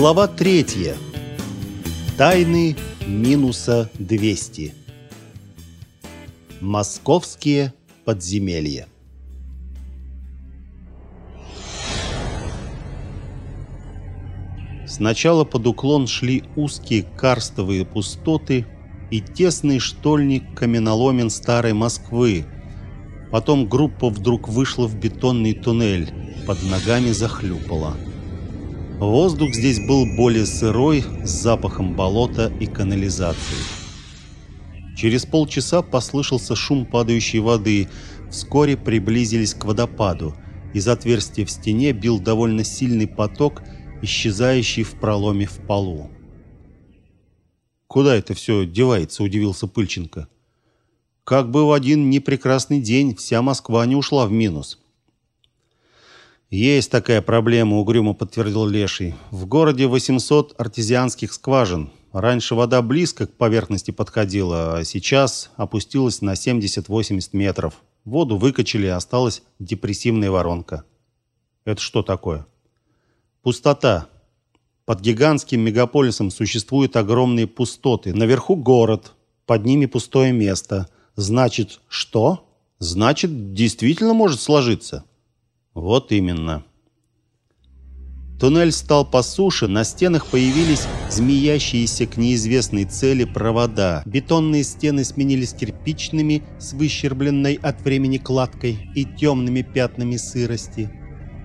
Глава третья. Тайны минуса 200. Московские подземелья. Сначала под уклон шли узкие карстовые пустоты и тесный штольник каменоломен старой Москвы. Потом группа вдруг вышла в бетонный туннель, под ногами захлюпала. Воздух здесь был более сырой, с запахом болота и канализации. Через полчаса послышался шум падающей воды. Вскоре приблизились к водопаду. Из отверстия в стене бил довольно сильный поток, исчезающий в проломе в полу. «Куда это все девается?» – удивился Пыльченко. «Как бы в один непрекрасный день вся Москва не ушла в минус». «Есть такая проблема», — угрюмо подтвердил Леший. «В городе 800 артезианских скважин. Раньше вода близко к поверхности подходила, а сейчас опустилась на 70-80 метров. Воду выкачали, осталась депрессивная воронка». «Это что такое?» «Пустота. Под гигантским мегаполисом существуют огромные пустоты. Наверху город, под ними пустое место. Значит, что? Значит, действительно может сложиться». Вот именно. Туннель стал по суше, на стенах появились змеящиеся к неизвестной цели провода. Бетонные стены сменились кирпичными с выщербленной от времени кладкой и темными пятнами сырости.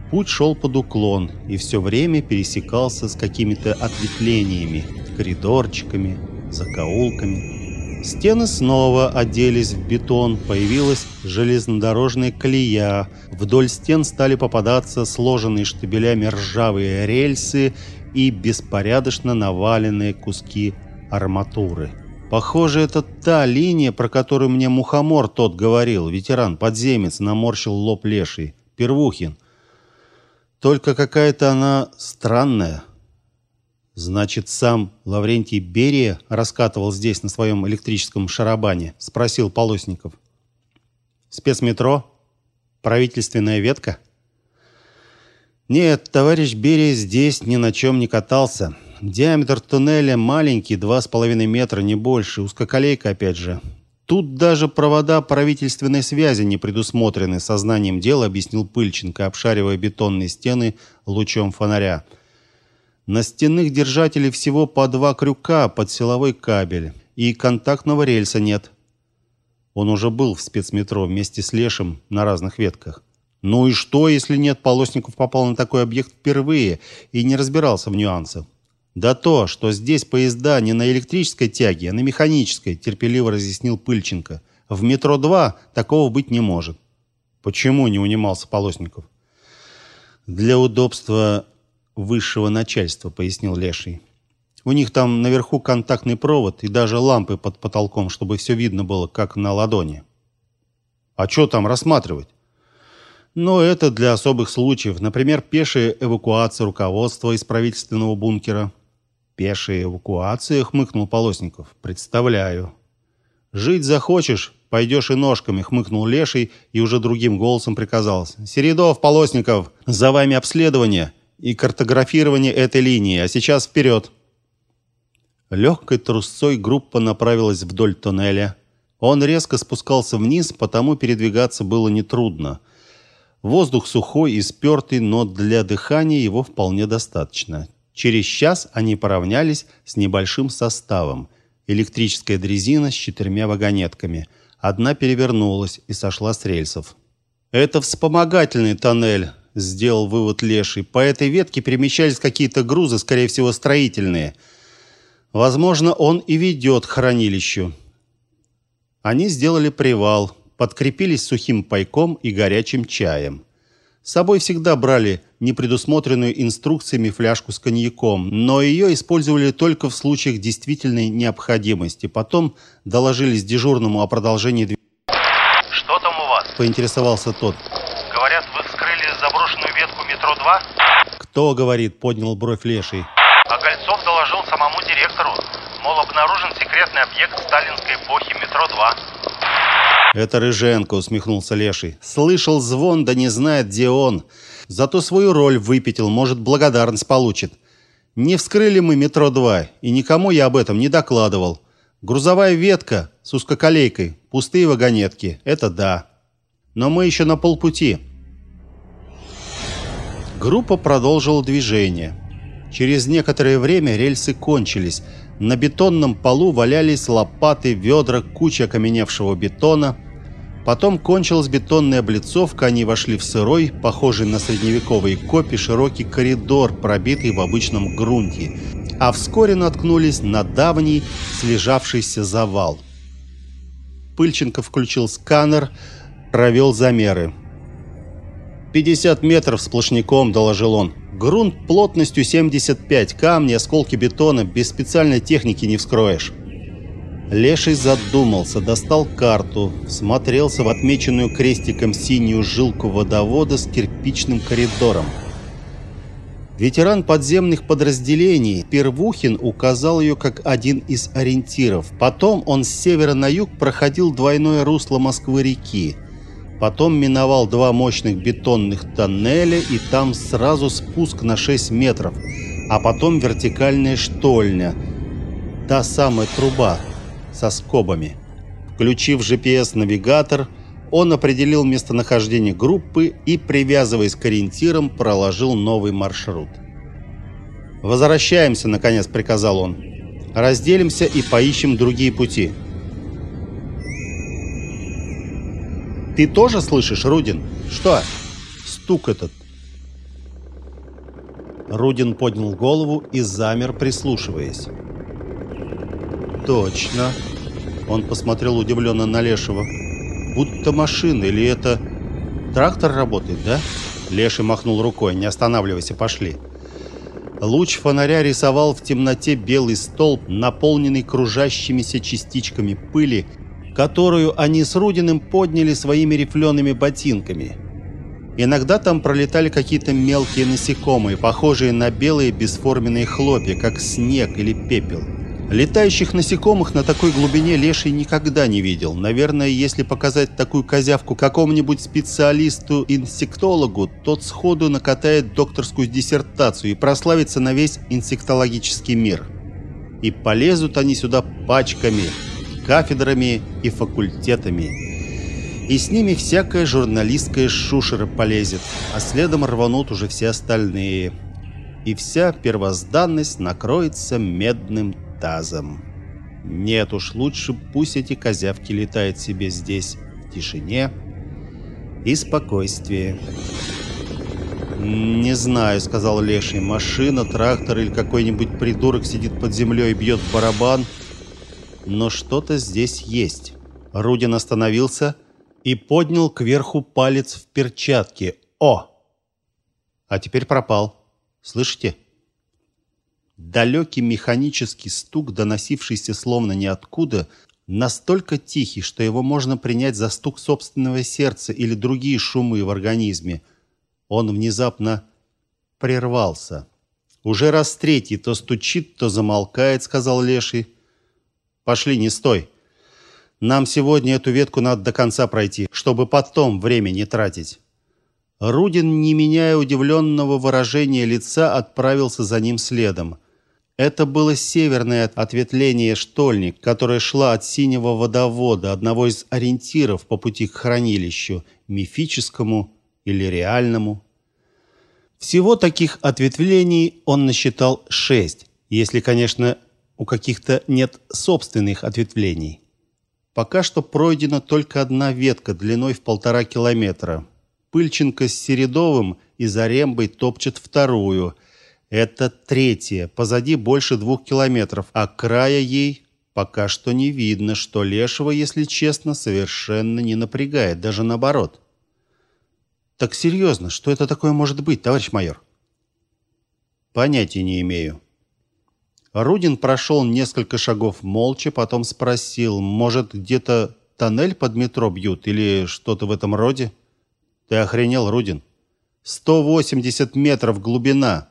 Путь шел под уклон и все время пересекался с какими-то ответвлениями, коридорчиками, закоулками. Стены снова оделись в бетон, появилась железнодорожная колея. Вдоль стен стали попадаться сложенные штабелями ржавые рельсы и беспорядочно наваленные куски арматуры. Похоже, это та линия, про которую мне Мухомор тот говорил. Ветеран-подземец наморщил лоб леший. Первухин. Только какая-то она странная. «Значит, сам Лаврентий Берия раскатывал здесь на своем электрическом шарабане?» – спросил Полосников. «Спецметро? Правительственная ветка?» «Нет, товарищ Берия здесь ни на чем не катался. Диаметр туннеля маленький, два с половиной метра, не больше. Узкоколейка, опять же. Тут даже провода правительственной связи не предусмотрены, сознанием дела объяснил Пыльченко, обшаривая бетонные стены лучом фонаря. На стенных держателей всего по два крюка под силовой кабель, и контактного рельса нет. Он уже был в спецметро вместе с Лешем на разных ветках. Ну и что, если нет, Полосников попал на такой объект впервые и не разбирался в нюансах? Да то, что здесь поезда не на электрической тяге, а на механической, терпеливо разъяснил Пыльченко. В метро 2 такого быть не может. Почему не унимался Полосников? Для удобства высшего начальства, пояснил Леший. У них там наверху контактный провод и даже лампы под потолком, чтобы все видно было, как на ладони. А что там рассматривать? Но это для особых случаев, например, пешая эвакуация руководства из правительственного бункера. Пешая эвакуация, хмыкнул Полосников. Представляю. Жить захочешь, пойдешь и ножками, хмыкнул Леший и уже другим голосом приказал: "Середов, Полосников, за вами обследование и картографирование этой линии, а сейчас вперед!» Легкой трусцой группа направилась вдоль тоннеля. Он резко спускался вниз, потому передвигаться было нетрудно. Воздух сухой и спертый, но для дыхания его вполне достаточно. Через час они поравнялись с небольшим составом. Электрическая дрезина с четырьмя вагонетками. Одна перевернулась и сошла с рельсов. «Это вспомогательный тоннель», сделал вывод Леший. По этой ветке перемещались какие-то грузы, скорее всего, строительные. Возможно, он и ведет к хранилищу. Они сделали привал, подкрепились сухим пайком и горячим чаем. С собой всегда брали непредусмотренную инструкциями фляжку с коньяком, но ее использовали только в случаях действительной необходимости. Потом доложились дежурному о продолжении движения. «Что там у вас?» – поинтересовался тот заброшенную ветку метро 2? Кто говорит, поднял бровь Леший. А Гольцов доложил самому директору. Мол, обнаружен секретный объект сталинской эпохи метро 2. Это Рыженко, усмехнулся Леший. Слышал звон, да не знает, где он. Зато свою роль выпятил, может, благодарность получит. Не вскрыли мы метро-2, и никому я об этом не докладывал. Грузовая ветка с узкоколейкой, пустые вагонетки это да. Но мы еще на полпути. Группа продолжила движение. Через некоторое время рельсы кончились. На бетонном полу валялись лопаты, ведра, куча окаменевшего бетона. Потом кончилась бетонная облицовка, они вошли в сырой, похожий на средневековые копи, широкий коридор, пробитый в обычном грунте. А вскоре наткнулись на давний слежавшийся завал. Пыльченко включил сканер, провел замеры. 50 метров сплошняком, доложил он. Грунт плотностью 75, камни, осколки бетона, без специальной техники не вскроешь. Леший задумался, достал карту, смотрелся в отмеченную крестиком синюю жилку водовода с кирпичным коридором. Ветеран подземных подразделений Первухин указал ее как один из ориентиров. Потом он с севера на юг проходил двойное русло Москвы-реки. Потом миновал два мощных бетонных тоннеля, и там сразу спуск на 6 метров. А потом вертикальная штольня. Та самая труба со скобами. Включив GPS-навигатор, он определил местонахождение группы и, привязываясь к ориентирам, проложил новый маршрут. «Возвращаемся», — наконец приказал он. «Разделимся и поищем другие пути». «Ты тоже слышишь, Рудин?» «Что?» «Стук этот». Рудин поднял голову и замер, прислушиваясь. «Точно!» Он посмотрел удивленно на Лешего. «Будто машина, или это... Трактор работает, да?» Леший махнул рукой. «Не останавливайся, пошли!» Луч фонаря рисовал в темноте белый столб, наполненный кружащимися частичками пыли, которую они с Рудиным подняли своими рифлеными ботинками. Иногда там пролетали какие-то мелкие насекомые, похожие на белые бесформенные хлопья, как снег или пепел. Летающих насекомых на такой глубине Леший никогда не видел. Наверное, если показать такую козявку какому-нибудь специалисту-инсектологу, тот сходу накатает докторскую диссертацию и прославится на весь инсектологический мир. И полезут они сюда пачками, кафедрами и факультетами. И с ними всякая журналистская шушера полезет, а следом рванут уже все остальные. И вся первозданность накроется медным тазом. Нет уж, лучше пусть эти козявки летают себе здесь, в тишине и спокойствии. «Не знаю», — сказал Леший. «Машина, трактор или какой-нибудь придурок сидит под землей и бьет барабан. Но что-то здесь есть». Рудин остановился и поднял кверху палец в перчатке. «О!» А теперь пропал. Слышите? Далекий механический стук, доносившийся словно ниоткуда, настолько тихий, что его можно принять за стук собственного сердца или другие шумы в организме. Он внезапно прервался. «Уже раз третий то стучит, то замолкает», — сказал Леший. «Пошли, не стой. Нам сегодня эту ветку надо до конца пройти, чтобы потом время не тратить». Рудин, не меняя удивленного выражения лица, отправился за ним следом. Это было северное ответвление штольни, которое шла от синего водовода, одного из ориентиров по пути к хранилищу, мифическому или реальному. Всего таких ответвлений он насчитал шесть, если, конечно, у каких-то нет собственных ответвлений. Пока что пройдена только одна ветка длиной в полтора километра. Пыльченко с Середовым и Зарембой топчет вторую – это третья, позади больше двух километров, а края ей пока что не видно, что Лешего, если честно, совершенно не напрягает, даже наоборот. Так серьезно, что это такое может быть, товарищ майор? Понятия не имею. Рудин прошел несколько шагов молча, потом спросил, может, где-то тоннель под метро бьют или что-то в этом роде? Ты охренел, Рудин? 180 метров глубина.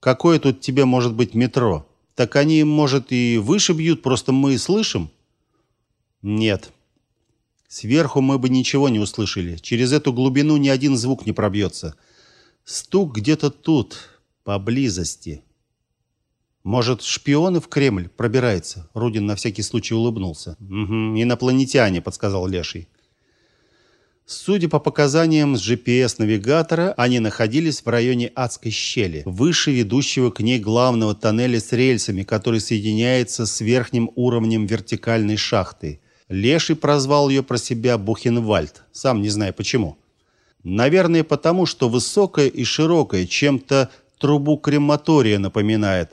Какое тут тебе может быть метро? Так они, может, и выше бьют, просто мы слышим? Нет. Сверху мы бы ничего не услышали. Через эту глубину ни один звук не пробьется. Стук где-то тут, поблизости. Может, шпионы в Кремль пробираются? Рудин на всякий случай улыбнулся. Угу, инопланетяне, подсказал Леший. Судя по показаниям с GPS-навигатора, они находились в районе Адской щели, выше ведущего к ней главного тоннеля с рельсами, который соединяется с верхним уровнем вертикальной шахты. Леший прозвал ее про себя Бухенвальд, сам не знаю почему. Наверное, потому что высокая и широкая, чем-то трубу крематория напоминает.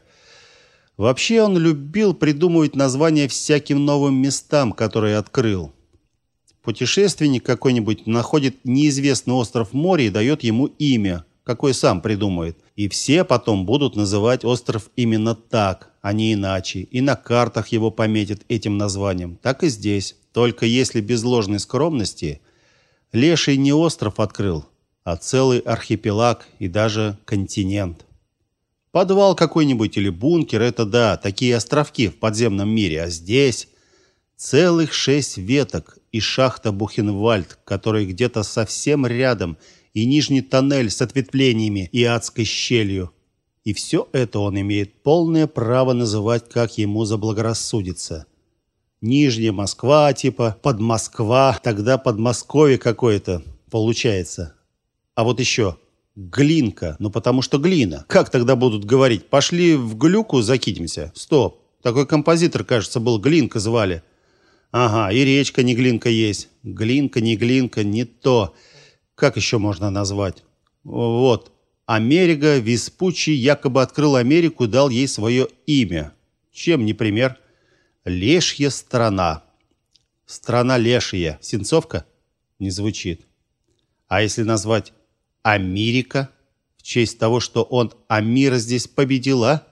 Вообще он любил придумывать названия всяким новым местам, которые открыл. Путешественник какой-нибудь находит неизвестный остров в море и дает ему имя, какое сам придумает. И все потом будут называть остров именно так, а не иначе. И на картах его пометят этим названием. Так и здесь. Только если без ложной скромности, Леший не остров открыл, а целый архипелаг и даже континент. Подвал какой-нибудь или бункер это да, такие островки в подземном мире, а здесь целых шесть веток и шахта Бухенвальд, которая где-то совсем рядом, и нижний тоннель с ответвлениями и адской щелью. И все это он имеет полное право называть, как ему заблагорассудится. Нижняя Москва, типа, под Москва, тогда Подмосковье какое-то получается. А вот еще Глинка, ну потому что глина. Как тогда будут говорить? Пошли в глюку закинемся? Стоп. Такой композитор, кажется, был Глинка звали. Ага, и речка не Глинка есть. Глинка, не Глинка, не то. Как еще можно назвать? Вот. Америка Веспуччи якобы открыл Америку дал ей свое имя. Чем не пример? Лешья страна. Страна Лешья. Сенцовка? Не звучит. А если назвать Америка в честь того, что он Амира здесь победила?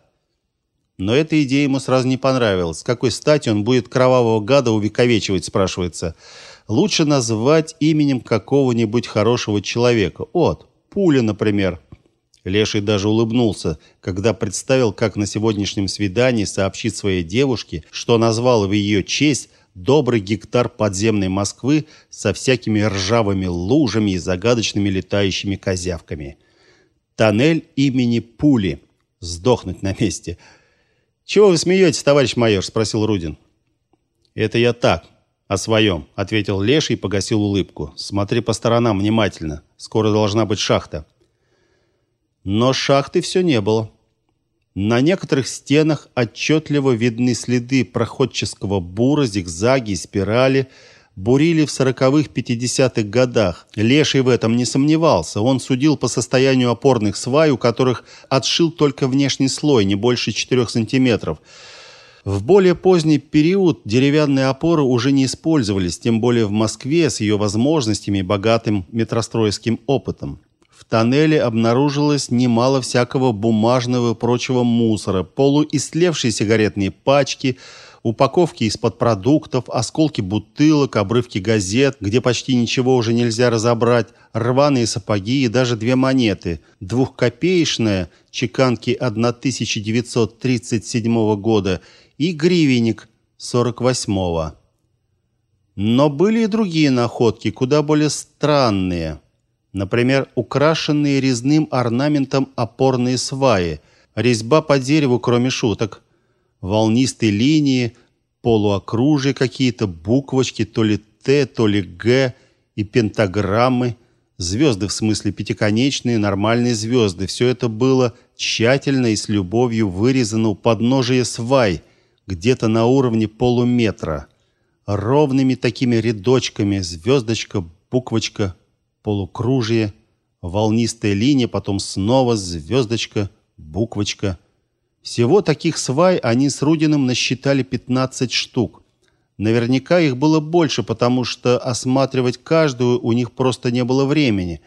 Но эта идея ему сразу не понравилась. С какой стати он будет кровавого гада увековечивать, спрашивается. Лучше назвать именем какого-нибудь хорошего человека. Вот, Пуля, например. Леший даже улыбнулся, когда представил, как на сегодняшнем свидании сообщит своей девушке, что назвал в ее честь добрый гектар подземной Москвы со всякими ржавыми лужами и загадочными летающими козявками. Тоннель имени Пули. Сдохнуть на месте – «Чего вы смеетесь, товарищ майор?» – спросил Рудин. «Это я так, о своем», – ответил Леший и погасил улыбку. «Смотри по сторонам внимательно. Скоро должна быть шахта». Но шахты все не было. На некоторых стенах отчетливо видны следы проходческого бура, зигзаги и спирали – бурили в сороковых пятидесятых годах. Леший в этом не сомневался. Он судил по состоянию опорных свай, у которых отшил только внешний слой, не больше 4 сантиметров. В более поздний период деревянные опоры уже не использовались, тем более в Москве с ее возможностями и богатым метростроевским опытом. В тоннеле обнаружилось немало всякого бумажного и прочего мусора, полуистлевшие сигаретные пачки – упаковки из-под продуктов, осколки бутылок, обрывки газет, где почти ничего уже нельзя разобрать, рваные сапоги и даже две монеты. Двухкопеечная чеканки 1937 года и гривенник 48-го. Но были и другие находки, куда более странные. Например, украшенные резным орнаментом опорные сваи, резьба по дереву, кроме шуток – волнистые линии, полуокружия какие-то, буквочки, то ли Т, то ли Г и пентаграммы, звезды в смысле пятиконечные, нормальные звезды. Все это было тщательно и с любовью вырезано у подножия свай, где-то на уровне полуметра. Ровными такими рядочками, звездочка, буквочка, полукружие, волнистая линия, потом снова звездочка, буквочка – всего таких свай они с Рудиным насчитали 15 штук. Наверняка их было больше, потому что осматривать каждую у них просто не было времени.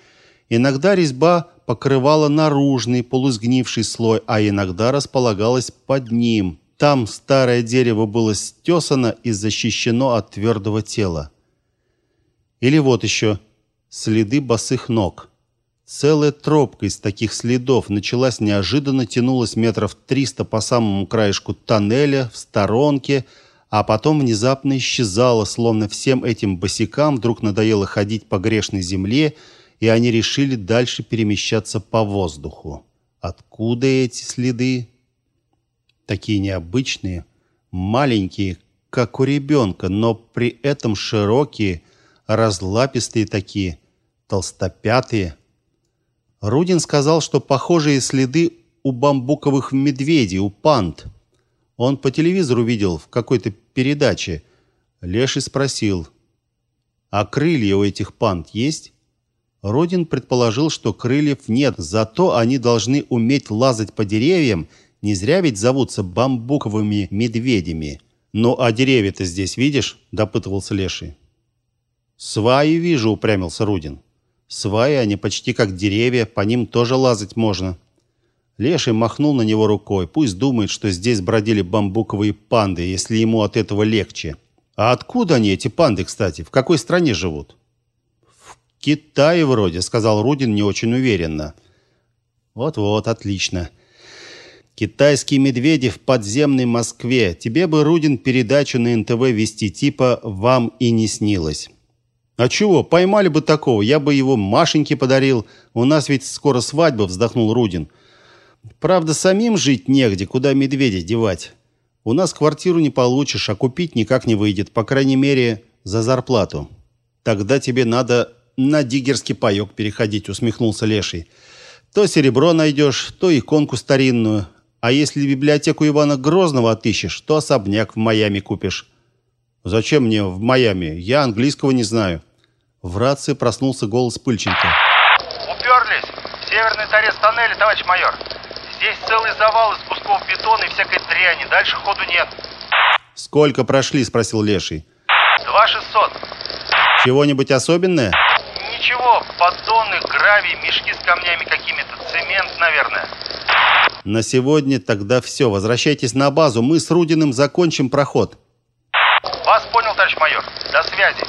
Иногда резьба покрывала наружный полусгнивший слой, а иногда располагалась под ним. Там старое дерево было стесано и защищено от твердого тела. Или вот еще следы босых ног. Целая тропка из таких следов началась неожиданно, тянулась метров триста по самому краешку тоннеля, в сторонке, а потом внезапно исчезала, словно всем этим босикам вдруг надоело ходить по грешной земле, и они решили дальше перемещаться по воздуху. Откуда эти следы? Такие необычные, маленькие, как у ребенка, но при этом широкие, разлапистые такие, толстопятые. Рудин сказал, что похожие следы у бамбуковых медведей, у панд. Он по телевизору видел в какой-то передаче. Леший спросил, а крылья у этих панд есть? Родин предположил, что крыльев нет, зато они должны уметь лазать по деревьям, не зря ведь зовутся бамбуковыми медведями. «Ну, а деревья-то здесь видишь?» – допытывался Леший. «Сваи вижу», – упрямился Рудин. «Сваи, они почти как деревья, по ним тоже лазать можно». Леший махнул на него рукой. Пусть думает, что здесь бродили бамбуковые панды, если ему от этого легче. А откуда они, эти панды, кстати? В какой стране живут? В Китае вроде, сказал Рудин не очень уверенно. Вот-вот, отлично. Китайские медведи в подземной Москве. Тебе бы, Рудин, передачу на НТВ вести, типа «Вам и не снилось». А чего, поймали бы такого, я бы его Машеньке подарил. У нас ведь скоро свадьба, вздохнул Рудин. Правда, самим жить негде, куда медведя девать. У нас квартиру не получишь, а купить никак не выйдет, по крайней мере, за зарплату. Тогда тебе надо на диггерский паёк переходить, усмехнулся Леший. То серебро найдешь, то иконку старинную, а если библиотеку Ивана Грозного отыщешь, то особняк в Майами купишь. Зачем мне в Майами? Я английского не знаю. В рации проснулся голос Пыльченко. Уперлись! В северный торец тоннеля, товарищ майор. Здесь целый завал из кусков бетона и всякой дряни. Дальше ходу нет. Сколько прошли, спросил Леший. Два шестьсот. Чего-нибудь особенное? Ничего, поддоны, гравий, мешки с камнями какими-то, цемент, наверное. На сегодня тогда все. Возвращайтесь на базу. Мы с Рудиным закончим проход. Вас понял, товарищ майор. До связи.